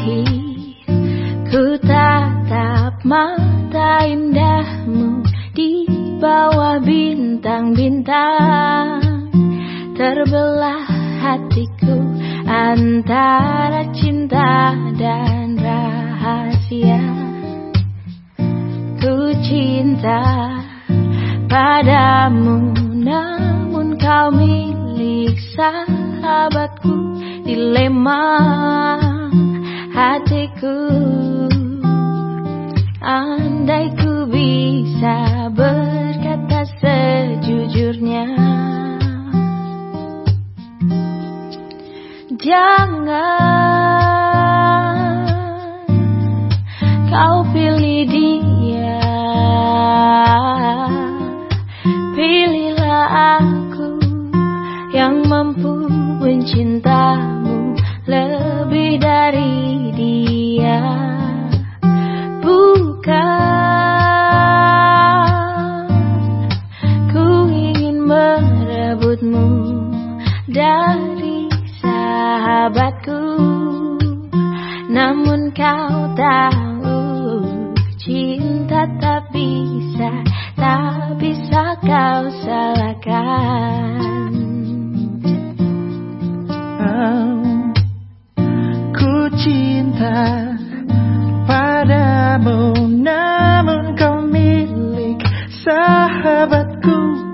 Ku tatap mata indahmu Di bawah bintang-bintang. Terbelah hatiku Antara cinta dan rahasia. Ku cinta padamu Namun kau milik sahabatku dilema. Kau pilih dia. Pilihlah aku yang mampu mencintamu lebih dari dia. Dari sahabatku Namun kau tahu cinta tak bisa Tak bisa kau salahkan. Oh, Ku cinta padamu Namun kau milik sahabatku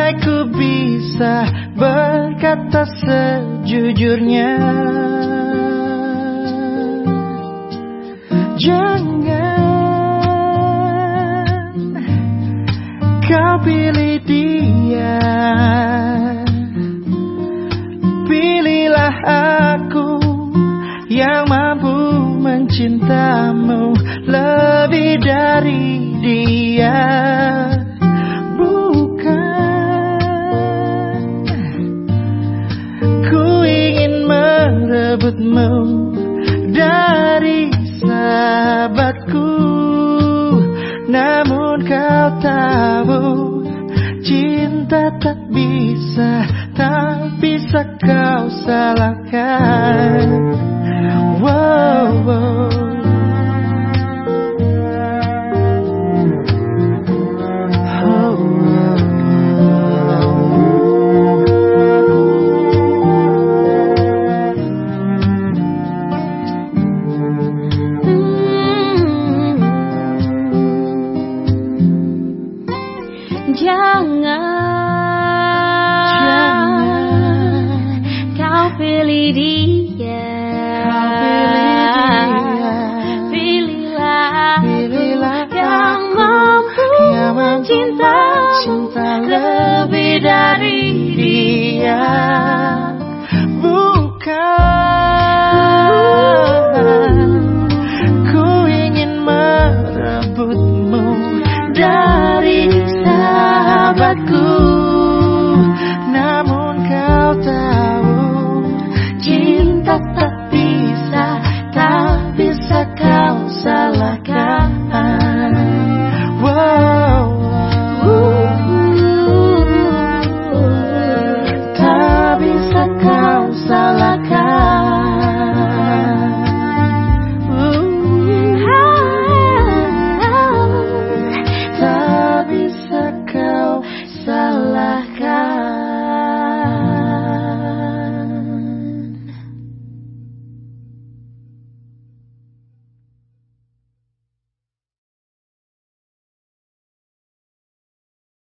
Andai ku bisa berkata sejujurnya. Jangan kau pilih dia. Pilihlah aku yang mampu mencintamu lebih dari dia merebutmu Dari sahabatku. Namun kau tahu Cinta tak bisa Tak bisa kau salahkan. Wow, Jangan, kau pilih dia.